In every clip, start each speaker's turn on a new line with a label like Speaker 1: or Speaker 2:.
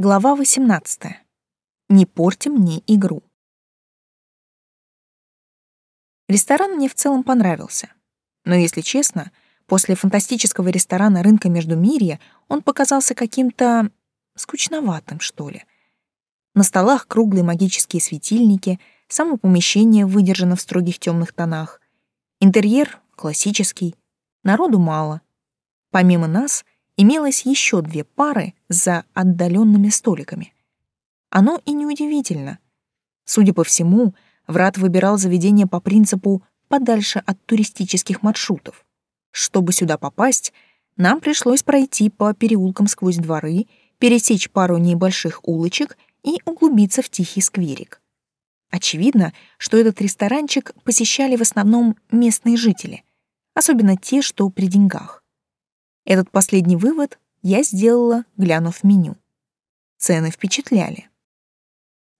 Speaker 1: Глава 18. Не порти мне игру. Ресторан мне в целом понравился. Но, если честно, после фантастического ресторана рынка Междумирья он показался каким-то скучноватым, что ли. На столах круглые магические светильники, само помещение выдержано в строгих темных тонах. Интерьер классический, народу мало. Помимо нас — имелось еще две пары за отдаленными столиками. Оно и неудивительно. Судя по всему, Врат выбирал заведение по принципу подальше от туристических маршрутов. Чтобы сюда попасть, нам пришлось пройти по переулкам сквозь дворы, пересечь пару небольших улочек и углубиться в тихий скверик. Очевидно, что этот ресторанчик посещали в основном местные жители, особенно те, что при деньгах. Этот последний вывод я сделала, глянув меню. Цены впечатляли.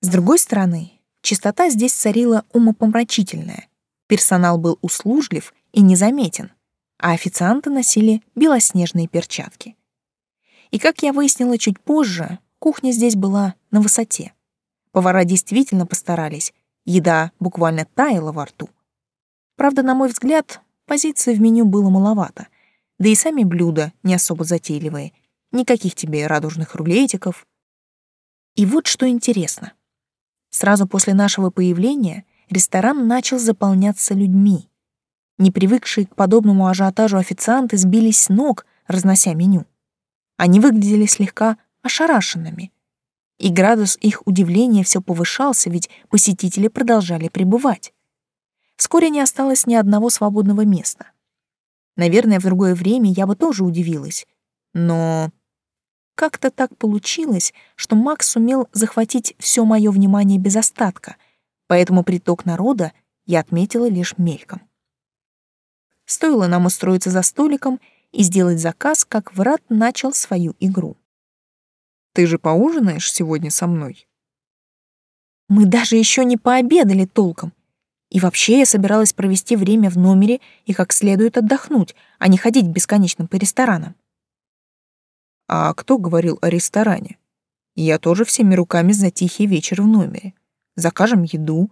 Speaker 1: С другой стороны, чистота здесь царила умопомрачительная. Персонал был услужлив и незаметен, а официанты носили белоснежные перчатки. И, как я выяснила чуть позже, кухня здесь была на высоте. Повара действительно постарались, еда буквально таяла во рту. Правда, на мой взгляд, позиции в меню было маловато — да и сами блюда не особо затейливые. Никаких тебе радужных рулетиков. И вот что интересно. Сразу после нашего появления ресторан начал заполняться людьми. Непривыкшие к подобному ажиотажу официанты сбились с ног, разнося меню. Они выглядели слегка ошарашенными. И градус их удивления все повышался, ведь посетители продолжали пребывать. Вскоре не осталось ни одного свободного места. Наверное, в другое время я бы тоже удивилась. Но как-то так получилось, что Макс сумел захватить все мое внимание без остатка, поэтому приток народа я отметила лишь мельком. Стоило нам устроиться за столиком и сделать заказ, как Врат начал свою игру.
Speaker 2: «Ты же поужинаешь сегодня со мной?»
Speaker 1: Мы даже еще не пообедали толком. И вообще я собиралась провести время в номере и как следует отдохнуть, а не ходить бесконечно по ресторанам.
Speaker 2: А кто говорил о ресторане? Я тоже всеми руками за тихий вечер в номере. Закажем еду.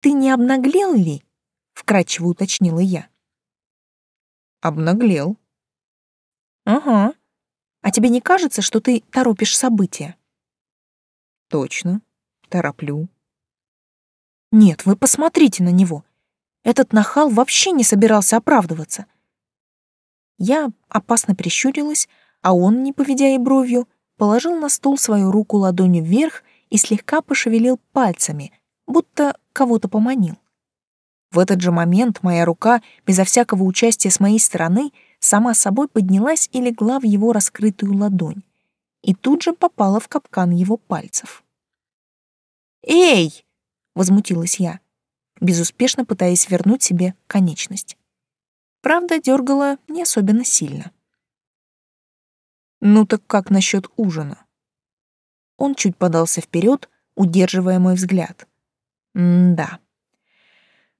Speaker 1: Ты не обнаглел ли? Вкратчиво уточнила я.
Speaker 2: Обнаглел.
Speaker 1: Ага. А тебе не кажется, что ты торопишь события?
Speaker 2: Точно. Тороплю.
Speaker 1: Нет, вы посмотрите на него. Этот нахал вообще не собирался оправдываться. Я опасно прищурилась, а он, не поведя и бровью, положил на стол свою руку ладонью вверх и слегка пошевелил пальцами, будто кого-то поманил. В этот же момент моя рука, безо всякого участия с моей стороны, сама собой поднялась и легла в его раскрытую ладонь и тут же попала в капкан его пальцев. «Эй!» Возмутилась я, безуспешно пытаясь вернуть себе конечность. Правда, дергала не особенно сильно.
Speaker 2: Ну так как насчет ужина?
Speaker 1: Он чуть подался вперед, удерживая мой взгляд. М-да.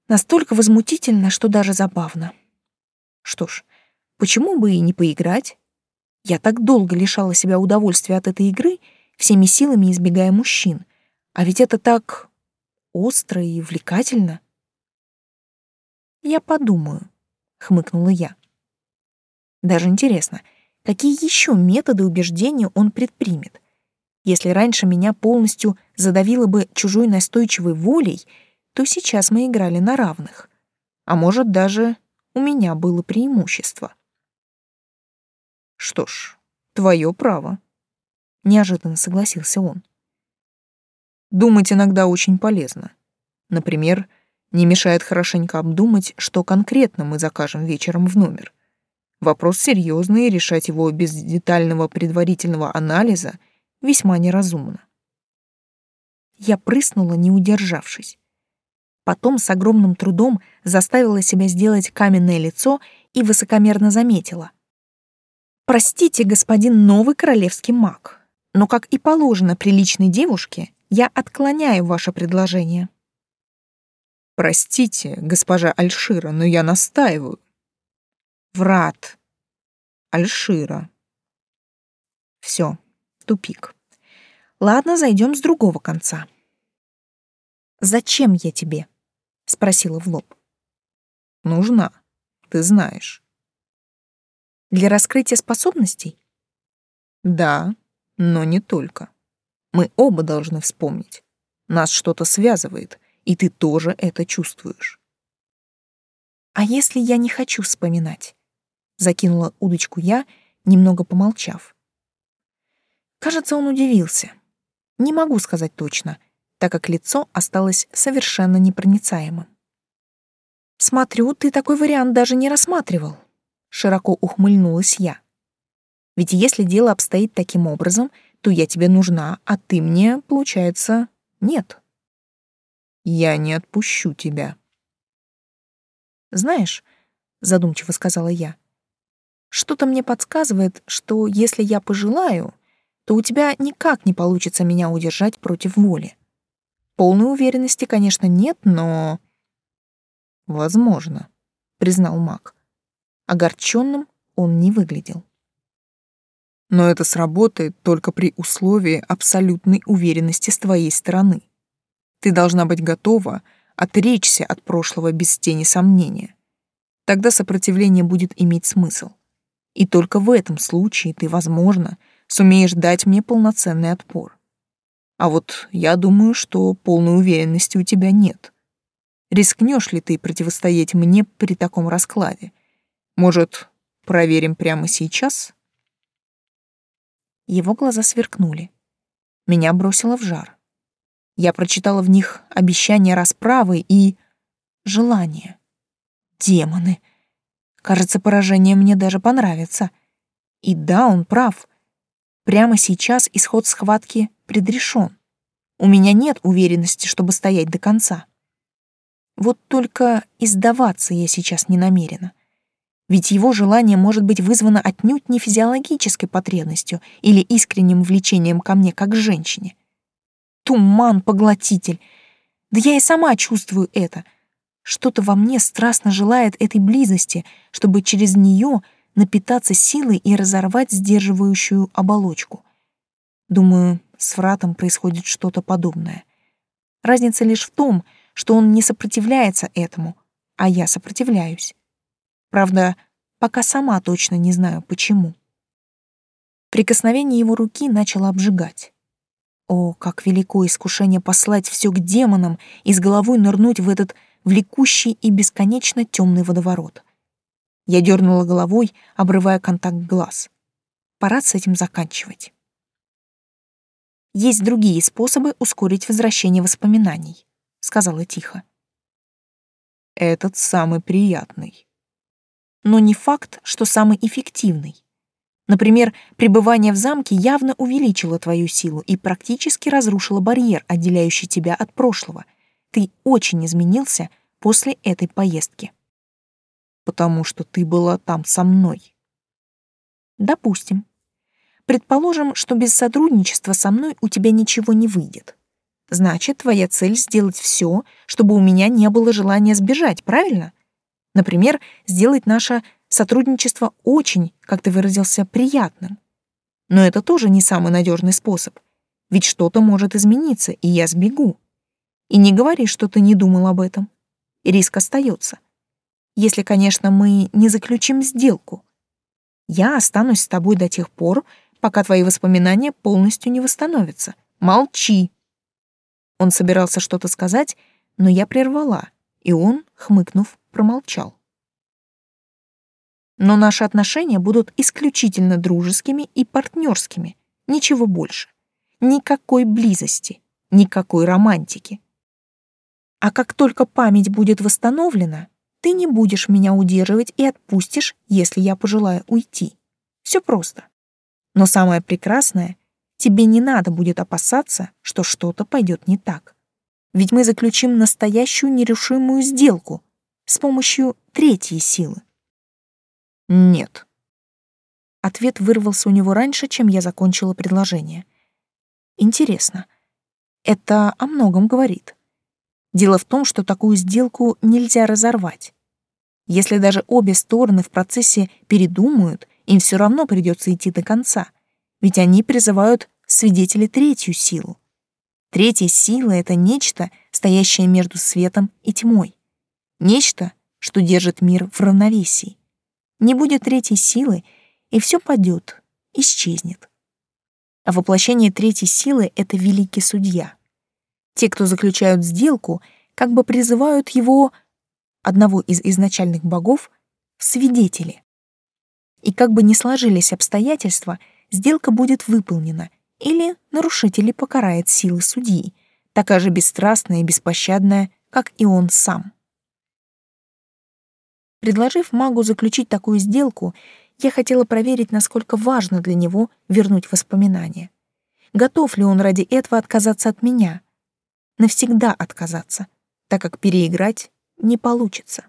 Speaker 1: Настолько возмутительно, что даже забавно. Что ж, почему бы и не поиграть? Я так долго лишала себя удовольствия от этой игры, всеми силами избегая мужчин. А ведь это так остро и увлекательно. «Я подумаю», — хмыкнула я. Даже интересно, какие еще методы убеждения он предпримет? Если раньше меня полностью задавило бы чужой настойчивой волей, то сейчас мы играли на равных. А может, даже у меня было преимущество.
Speaker 2: Что ж, твое право, неожиданно согласился он. Думать иногда очень полезно. Например, не мешает хорошенько обдумать, что конкретно мы закажем вечером в номер. Вопрос серьезный, и решать его без детального предварительного анализа весьма неразумно.
Speaker 1: Я прыснула, не удержавшись. Потом с огромным трудом заставила себя сделать каменное лицо и высокомерно заметила. «Простите, господин новый королевский маг, но, как и положено приличной девушке, я отклоняю ваше предложение.
Speaker 2: Простите, госпожа Альшира, но я настаиваю.
Speaker 1: Врат.
Speaker 2: Альшира.
Speaker 1: Все. Тупик. Ладно, зайдем с другого конца. «Зачем я тебе?» — спросила в лоб.
Speaker 2: «Нужна, ты знаешь».
Speaker 1: «Для раскрытия способностей?»
Speaker 2: «Да, но не только. Мы оба должны вспомнить. Нас что-то связывает, и ты тоже это чувствуешь».
Speaker 1: «А если я не хочу вспоминать?» — закинула удочку я, немного помолчав. Кажется, он удивился. Не могу сказать точно, так как лицо осталось совершенно непроницаемым. «Смотрю, ты такой вариант даже не рассматривал», — широко ухмыльнулась я. «Ведь если дело обстоит таким образом, то я тебе нужна, а ты мне, получается, нет».
Speaker 2: «Я не отпущу тебя».
Speaker 1: «Знаешь», — задумчиво сказала я, — «что-то мне подсказывает, что если я пожелаю, то у тебя никак не получится меня удержать против воли. Полной уверенности, конечно, нет, но...
Speaker 2: Возможно, признал Мак.
Speaker 1: Огорченным он не выглядел.
Speaker 2: Но это сработает только при условии абсолютной уверенности с твоей стороны. Ты должна быть готова отречься от прошлого без тени сомнения. Тогда сопротивление будет иметь смысл. И только в этом случае ты, возможно, сумеешь дать мне полноценный отпор. А вот я думаю, что полной уверенности у тебя нет. Рискнешь ли ты противостоять мне при таком раскладе? Может, проверим прямо сейчас?
Speaker 1: Его глаза сверкнули. Меня бросило в жар. Я прочитала в них обещание расправы и желание. Демоны. Кажется, поражение мне даже понравится. И да, он прав. Прямо сейчас исход схватки предрешен. У меня нет уверенности, чтобы стоять до конца. Вот только издаваться я сейчас не намерена. Ведь его желание может быть вызвано отнюдь не физиологической потребностью или искренним влечением ко мне как к женщине. Туман-поглотитель. Да я и сама чувствую это. Что-то во мне страстно желает этой близости, чтобы через нее напитаться силой и разорвать сдерживающую оболочку. Думаю, с Вратом происходит что-то подобное. Разница лишь в том, что он не сопротивляется этому, а я сопротивляюсь. Правда, пока сама точно не знаю, почему. Прикосновение его руки начало обжигать. О, как велико искушение послать все к демонам и с головой нырнуть в этот влекущий и бесконечно темный водоворот. Я дернула головой, обрывая контакт глаз. Пора с этим заканчивать. Есть другие способы ускорить возвращение воспоминаний, сказала тихо.
Speaker 2: Этот самый приятный.
Speaker 1: Но не факт, что самый эффективный. Например, пребывание в замке явно увеличило твою силу и практически разрушило барьер, отделяющий тебя от прошлого. Ты очень изменился после этой поездки
Speaker 2: потому что ты была там со мной.
Speaker 1: Допустим. Предположим, что без сотрудничества со мной у тебя ничего не выйдет. Значит, твоя цель сделать все, чтобы у меня не было желания сбежать, правильно? Например, сделать наше сотрудничество очень, как ты выразился, приятным. Но это тоже не самый надежный способ. Ведь что-то может измениться, и я сбегу. И не говори, что ты не думал об этом. Риск остается если, конечно, мы не заключим сделку. Я останусь с тобой до тех пор, пока твои воспоминания полностью не восстановятся. Молчи. Он собирался что-то сказать, но я прервала, и он, хмыкнув, промолчал. Но наши отношения будут исключительно дружескими и партнерскими, ничего больше. Никакой близости, никакой романтики. А как только память будет восстановлена, ты не будешь меня удерживать и отпустишь, если я пожелаю уйти. Все просто. Но самое прекрасное, тебе не надо будет опасаться, что что-то пойдет не так. Ведь мы заключим настоящую нерушимую сделку с помощью третьей силы.
Speaker 2: Нет.
Speaker 1: Ответ вырвался у него раньше, чем я закончила предложение. Интересно. Это о многом говорит. Дело в том, что такую сделку нельзя разорвать. Если даже обе стороны в процессе передумают, им все равно придется идти до конца, ведь они призывают свидетели третью силу. Третья сила — это нечто, стоящее между светом и тьмой. Нечто, что держит мир в равновесии. Не будет третьей силы, и все падет, исчезнет. А воплощение третьей силы — это великий судья. Те, кто заключают сделку, как бы призывают его, одного из изначальных богов, в свидетели. И как бы ни сложились обстоятельства, сделка будет выполнена, или нарушителей покарает силы судьи, такая же бесстрастная и беспощадная, как и он сам. Предложив магу заключить такую сделку, я хотела проверить, насколько важно для него вернуть воспоминания. Готов ли он ради этого отказаться от меня? Навсегда отказаться, так как переиграть не получится.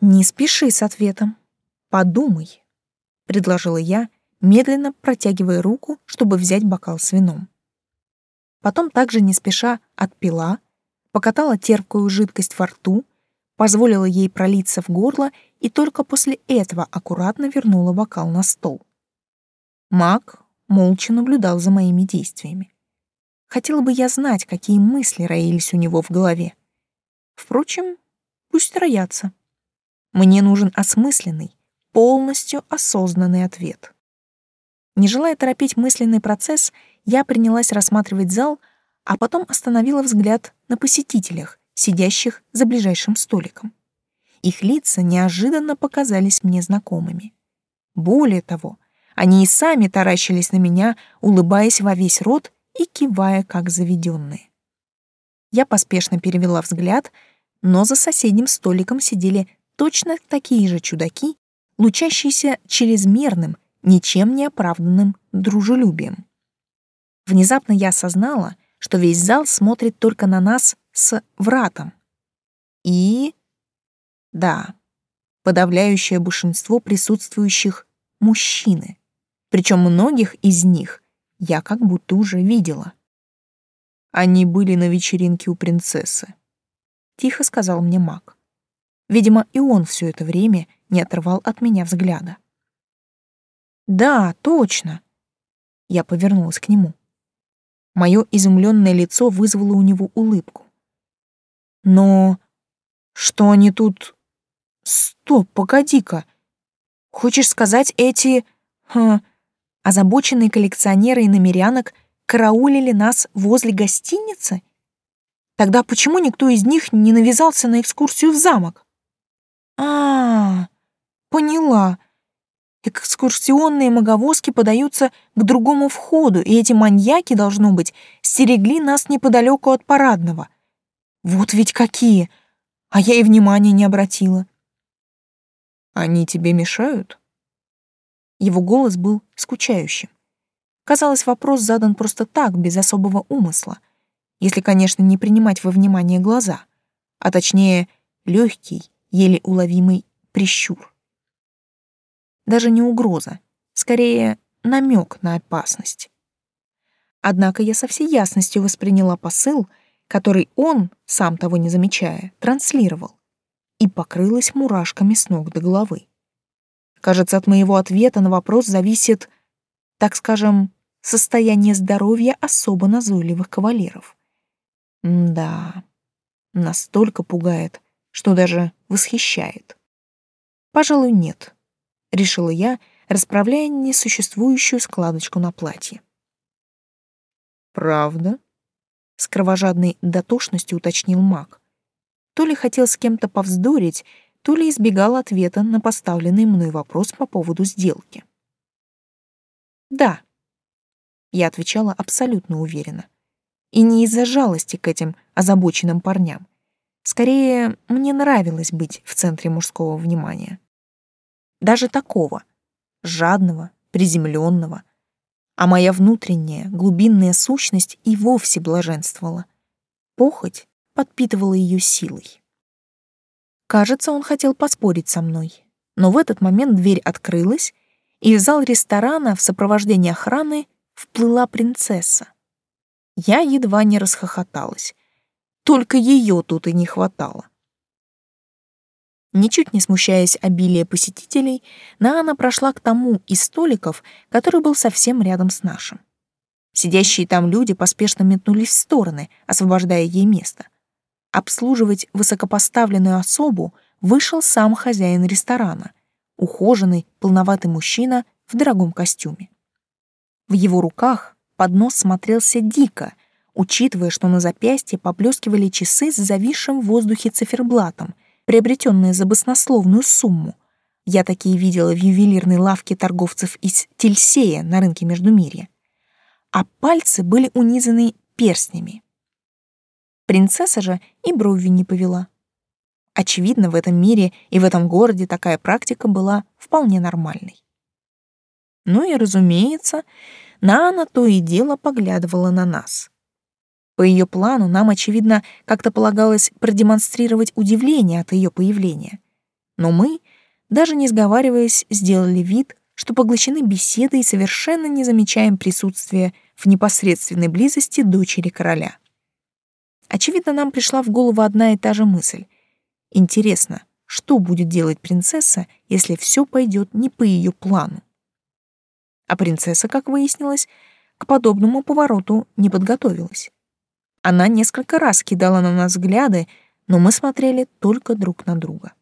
Speaker 1: «Не спеши с ответом. Подумай», — предложила я, медленно протягивая руку, чтобы взять бокал с вином. Потом также не спеша отпила, покатала терпкую жидкость во рту, позволила ей пролиться в горло и только после этого аккуратно вернула бокал на стол. Мак молча наблюдал за моими действиями. Хотела бы я знать, какие мысли роились у него в голове. Впрочем, пусть роятся. Мне нужен осмысленный, полностью осознанный ответ. Не желая торопить мысленный процесс, я принялась рассматривать зал, а потом остановила взгляд на посетителях, сидящих за ближайшим столиком. Их лица неожиданно показались мне знакомыми. Более того, они и сами таращились на меня, улыбаясь во весь рот и кивая, как заведенные. Я поспешно перевела взгляд, но за соседним столиком сидели точно такие же чудаки, лучащиеся чрезмерным, ничем не оправданным дружелюбием. Внезапно я осознала, что весь зал смотрит только на нас с вратом. И... Да, подавляющее большинство присутствующих — мужчины. Причем многих из них я как будто уже видела. Они были на вечеринке у принцессы. Тихо сказал мне маг. Видимо, и он все это время не отрывал от меня взгляда. «Да, точно!» Я повернулась к нему. Мое изумленное лицо вызвало у него улыбку. Но что они тут... Стоп, погоди-ка. Хочешь сказать, эти... Хм, озабоченные коллекционеры и намерянок караулили нас возле гостиницы? Тогда почему никто из них не навязался на экскурсию в замок? А, -а, -а поняла. Экскурсионные маговозки подаются к другому входу, и эти маньяки, должно быть, стерегли нас неподалеку от парадного. Вот ведь какие! А я и внимания не обратила. Они тебе мешают? Его голос был скучающим. Казалось, вопрос задан просто так, без особого умысла, если, конечно, не принимать во внимание глаза, а точнее, легкий, еле уловимый прищур. Даже не угроза, скорее намек на опасность. Однако я со всей ясностью восприняла посыл — который он, сам того не замечая, транслировал, и покрылась мурашками с ног до головы. Кажется, от моего ответа на вопрос зависит, так скажем, состояние здоровья особо назойливых кавалеров. Да, настолько пугает, что даже восхищает. Пожалуй, нет, решила я, расправляя несуществующую складочку на платье. Правда? с кровожадной дотошностью уточнил маг. То ли хотел с кем-то повздорить, то ли избегал ответа на поставленный мной вопрос по поводу сделки. «Да», — я отвечала абсолютно уверенно. И не из-за жалости к этим озабоченным парням. Скорее, мне нравилось быть в центре мужского внимания. Даже такого, жадного, приземленного, а моя внутренняя, глубинная сущность и вовсе блаженствовала. Похоть подпитывала ее силой. Кажется, он хотел поспорить со мной, но в этот момент дверь открылась, и в зал ресторана в сопровождении охраны вплыла принцесса. Я едва не расхохоталась. Только ее тут и не хватало. Ничуть не смущаясь обилия посетителей, Наана прошла к тому из столиков, который был совсем рядом с нашим. Сидящие там люди поспешно метнулись в стороны, освобождая ей место. Обслуживать высокопоставленную особу вышел сам хозяин ресторана, ухоженный, полноватый мужчина в дорогом костюме. В его руках поднос смотрелся дико, учитывая, что на запястье поблескивали часы с зависшим в воздухе циферблатом, приобретенные за баснословную сумму. Я такие видела в ювелирной лавке торговцев из Тельсея на рынке Междумирья. А пальцы были унизаны перстнями. Принцесса же и бровью не повела. Очевидно, в этом мире и в этом городе такая практика была вполне нормальной. Ну и, разумеется, Нана то и дело поглядывала на нас. По ее плану нам, очевидно, как-то полагалось продемонстрировать удивление от ее появления. Но мы, даже не сговариваясь, сделали вид, что поглощены беседой и совершенно не замечаем присутствия в непосредственной близости дочери короля. Очевидно, нам пришла в голову одна и та же мысль. Интересно, что будет делать принцесса, если все пойдет не по ее плану? А принцесса, как выяснилось, к подобному повороту не подготовилась. Она несколько раз кидала на нас взгляды, но мы смотрели только друг на друга.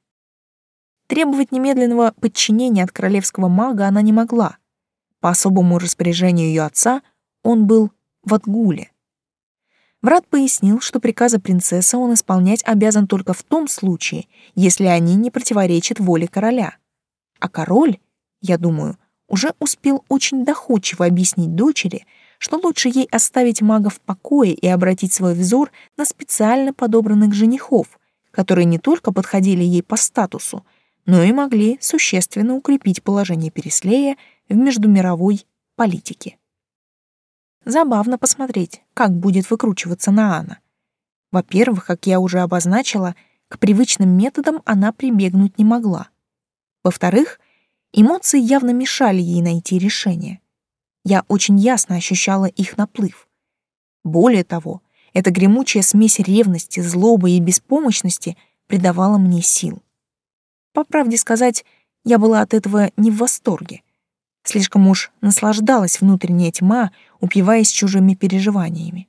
Speaker 1: Требовать немедленного подчинения от королевского мага она не могла. По особому распоряжению ее отца он был в отгуле. Врат пояснил, что приказы принцессы он исполнять обязан только в том случае, если они не противоречат воле короля. А король, я думаю, уже успел очень доходчиво объяснить дочери, что лучше ей оставить мага в покое и обратить свой взор на специально подобранных женихов, которые не только подходили ей по статусу, но и могли существенно укрепить положение Переслея в междумировой политике. Забавно посмотреть, как будет выкручиваться Наана. Во-первых, как я уже обозначила, к привычным методам она прибегнуть не могла. Во-вторых, эмоции явно мешали ей найти решение. Я очень ясно ощущала их наплыв. Более того, эта гремучая смесь ревности, злобы и беспомощности придавала мне сил. По правде сказать, я была от этого не в восторге. Слишком уж наслаждалась внутренняя тьма, упиваясь чужими переживаниями.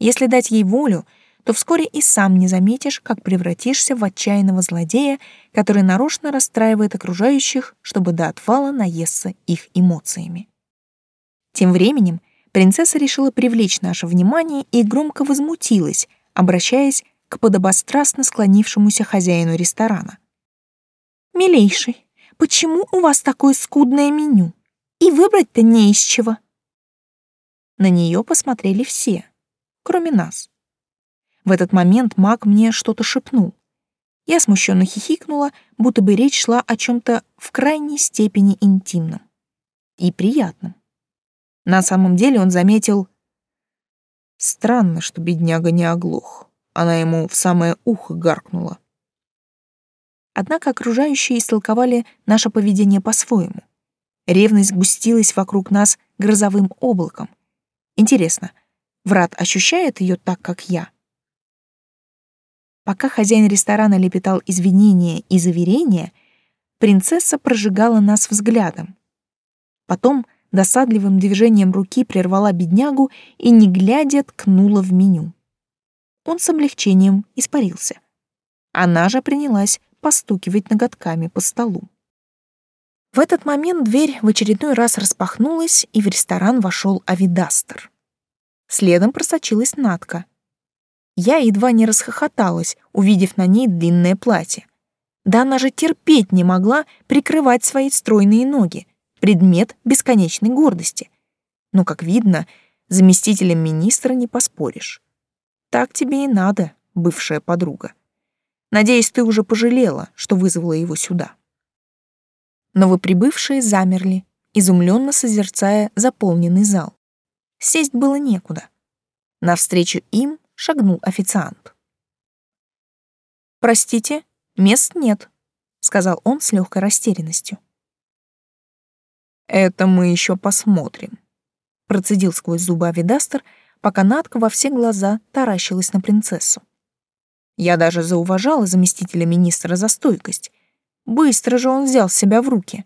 Speaker 1: Если дать ей волю, то вскоре и сам не заметишь, как превратишься в отчаянного злодея, который нарочно расстраивает окружающих, чтобы до отвала наесться их эмоциями. Тем временем принцесса решила привлечь наше внимание и громко возмутилась, обращаясь к подобострастно склонившемуся хозяину ресторана. «Милейший, почему у вас такое скудное меню? И выбрать-то не из чего». На нее посмотрели все, кроме нас. В этот момент маг мне что-то шепнул. Я смущенно хихикнула, будто бы речь шла о чем-то в крайней степени интимном и приятном. На самом деле он заметил... Странно, что бедняга не оглох. Она ему в самое ухо гаркнула. Однако окружающие истолковали наше поведение по-своему. Ревность густилась вокруг нас грозовым облаком. Интересно, Врат ощущает ее так, как я? Пока хозяин ресторана лепетал извинения и заверения, принцесса прожигала нас взглядом. Потом досадливым движением руки прервала беднягу и, не глядя, ткнула в меню. Он с облегчением испарился. Она же принялась постукивать ноготками по столу. В этот момент дверь в очередной раз распахнулась, и в ресторан вошел Авидастер. Следом просочилась Натка. Я едва не расхохоталась, увидев на ней длинное платье. Да она же терпеть не могла прикрывать свои стройные ноги, предмет бесконечной гордости. Но, как видно, заместителем министра не поспоришь. Так тебе и надо, бывшая подруга. Надеюсь, ты уже пожалела, что вызвала его сюда. Новоприбывшие замерли, изумленно созерцая заполненный зал. Сесть было некуда. Навстречу им шагнул официант. «Простите, мест нет», — сказал он с легкой растерянностью.
Speaker 2: «Это мы еще посмотрим», — процедил сквозь зубы Авидастер, пока Натка во все глаза таращилась на принцессу. Я даже зауважала заместителя министра за стойкость. Быстро же он взял себя в руки.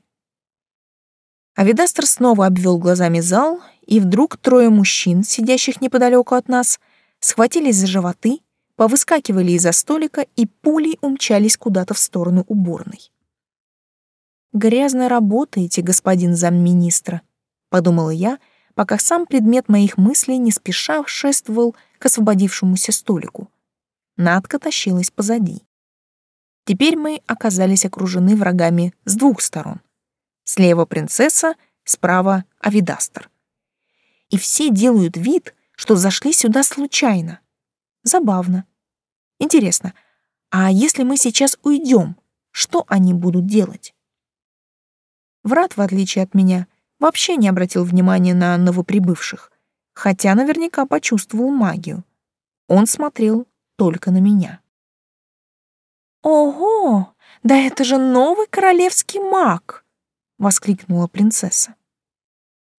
Speaker 1: Авидастер снова обвел глазами зал, и вдруг трое мужчин, сидящих неподалеку от нас, схватились за животы, повыскакивали из-за столика и пулей умчались куда-то в сторону уборной. «Грязно работаете, господин замминистра», — подумала я, пока сам предмет моих мыслей не спеша шествовал к освободившемуся столику. Надка тащилась позади. Теперь мы оказались окружены врагами с двух сторон. Слева принцесса, справа Авидастер. И все делают вид, что зашли сюда случайно. Забавно. Интересно, а если мы сейчас уйдем, что они будут делать? Врат, в отличие от меня, вообще не обратил внимания на новоприбывших, хотя наверняка почувствовал магию. Он смотрел только на меня. «Ого! Да это же новый королевский маг!» — воскликнула принцесса.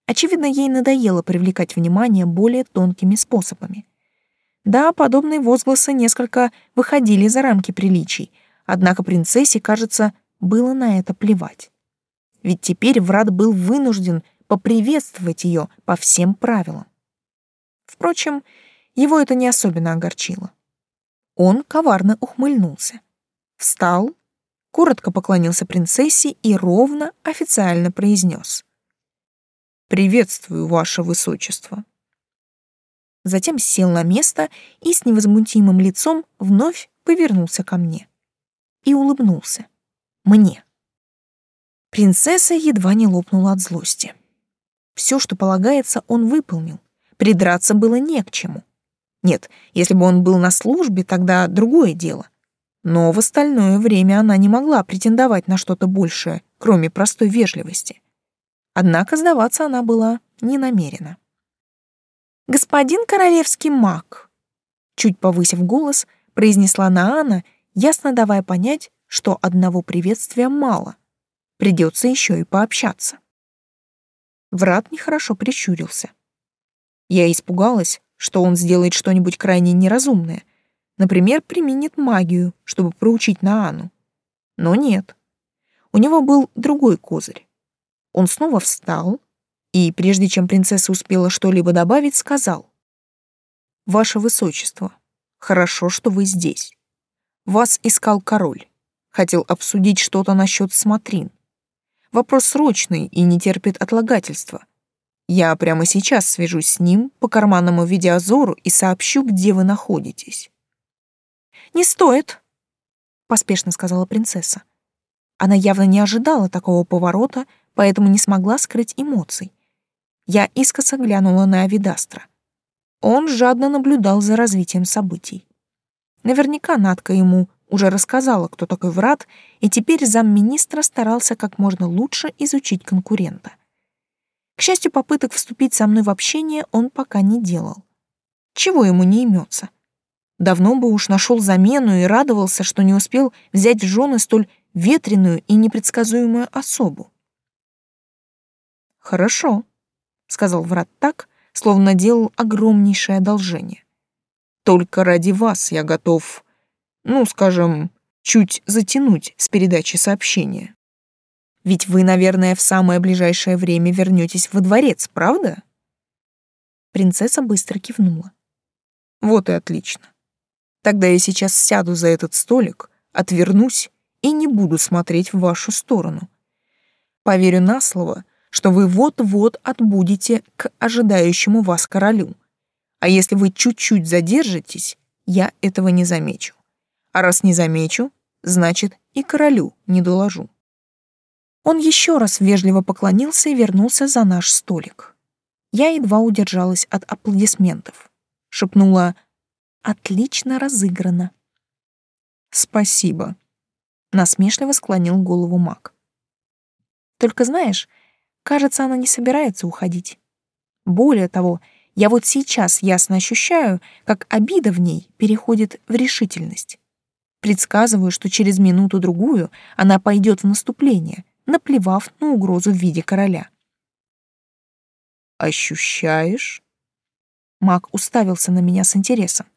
Speaker 1: Очевидно, ей надоело привлекать внимание более тонкими способами. Да, подобные возгласы несколько выходили за рамки приличий, однако принцессе, кажется, было на это плевать. Ведь теперь Врат был вынужден поприветствовать ее по всем правилам. Впрочем, его это не особенно огорчило. Он коварно ухмыльнулся. Встал, коротко поклонился принцессе и ровно официально произнес. «Приветствую, ваше высочество» затем сел на место и с невозмутимым лицом вновь повернулся ко мне. И улыбнулся. Мне. Принцесса едва не лопнула от злости. Все, что полагается, он выполнил. Придраться было не к чему. Нет, если бы он был на службе, тогда другое дело. Но в остальное время она не могла претендовать на что-то большее, кроме простой вежливости. Однако сдаваться она была не намерена господин королевский маг», чуть повысив голос, произнесла Наана, ясно давая понять, что одного приветствия мало. Придется еще и пообщаться. Врат нехорошо прищурился. Я испугалась, что он сделает что-нибудь крайне неразумное, например, применит магию, чтобы проучить Наану. Но нет. У него был другой козырь. Он снова встал, и, прежде чем принцесса успела что-либо добавить, сказал. «Ваше Высочество, хорошо, что вы здесь. Вас искал король. Хотел обсудить что-то насчет смотрин. Вопрос срочный и не терпит отлагательства. Я прямо сейчас свяжусь с ним по карманному видеозору и сообщу, где вы находитесь». «Не стоит», — поспешно сказала принцесса. Она явно не ожидала такого поворота, поэтому не смогла скрыть эмоций. Я искоса глянула на Авидастра. Он жадно наблюдал за развитием событий. Наверняка Надка ему уже рассказала, кто такой Врат, и теперь замминистра старался как можно лучше изучить конкурента. К счастью, попыток вступить со мной в общение он пока не делал. Чего ему не имется? Давно бы уж нашел замену и радовался, что не успел взять в жены столь ветреную и непредсказуемую особу. Хорошо, сказал врат так, словно делал огромнейшее одолжение. Только ради вас я готов, ну, скажем, чуть затянуть с передачи сообщения. Ведь вы, наверное, в самое ближайшее время вернетесь во дворец, правда? Принцесса быстро кивнула. Вот и отлично. Тогда я сейчас сяду за этот столик, отвернусь и не буду смотреть в вашу сторону. Поверю на слово, что вы вот-вот отбудете к ожидающему вас королю. А если вы чуть-чуть задержитесь, я этого не замечу. А раз не замечу, значит и королю не доложу. Он еще раз вежливо поклонился и вернулся за наш столик. Я едва удержалась от аплодисментов. Шепнула «Отлично разыграно». «Спасибо», — насмешливо склонил голову маг. «Только знаешь, Кажется, она не собирается уходить. Более того, я вот сейчас ясно ощущаю, как обида в ней переходит в решительность. Предсказываю, что через минуту-другую она пойдет в наступление, наплевав на угрозу в виде короля. «Ощущаешь?» Маг уставился на меня с интересом.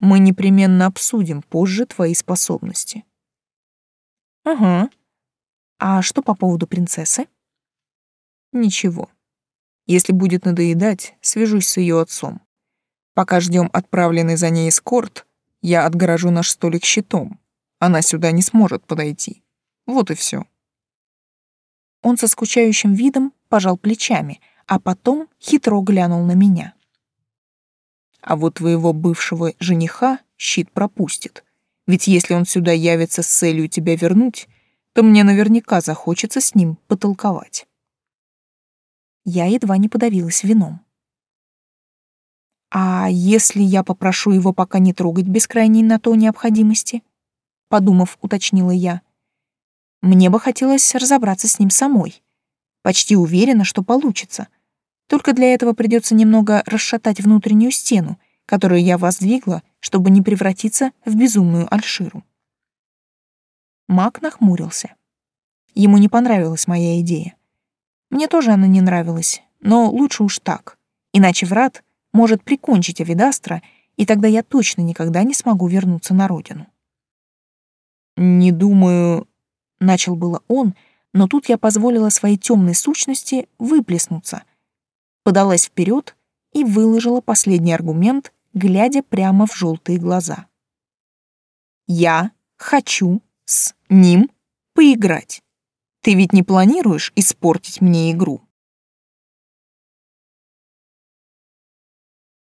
Speaker 1: «Мы непременно обсудим позже твои способности». «Ага. А что по поводу принцессы?»
Speaker 2: Ничего. Если будет надоедать, свяжусь с ее отцом. Пока ждем отправленный за ней эскорт, я отгорожу наш столик щитом. Она сюда не сможет подойти. Вот и все.
Speaker 1: Он со скучающим видом пожал плечами, а потом хитро глянул на меня.
Speaker 2: А вот твоего бывшего жениха щит пропустит. Ведь если он сюда явится с целью тебя вернуть, то мне наверняка захочется с ним потолковать.
Speaker 1: Я едва не подавилась вином. А если я попрошу его пока не трогать без крайней на то необходимости? Подумав, уточнила я. Мне бы хотелось разобраться с ним самой. Почти уверена, что получится. Только для этого придется немного расшатать внутреннюю стену, которую я воздвигла, чтобы не превратиться в безумную альширу. Мак нахмурился. Ему не понравилась моя идея. Мне тоже она не нравилась, но лучше уж так. Иначе врат может прикончить Авидастра, и тогда я точно никогда не смогу вернуться на родину.
Speaker 2: «Не думаю...» — начал было он, но тут я позволила своей темной сущности выплеснуться, подалась вперед и выложила последний аргумент, глядя прямо в желтые глаза. «Я хочу с ним поиграть. Ты ведь не планируешь испортить мне игру?»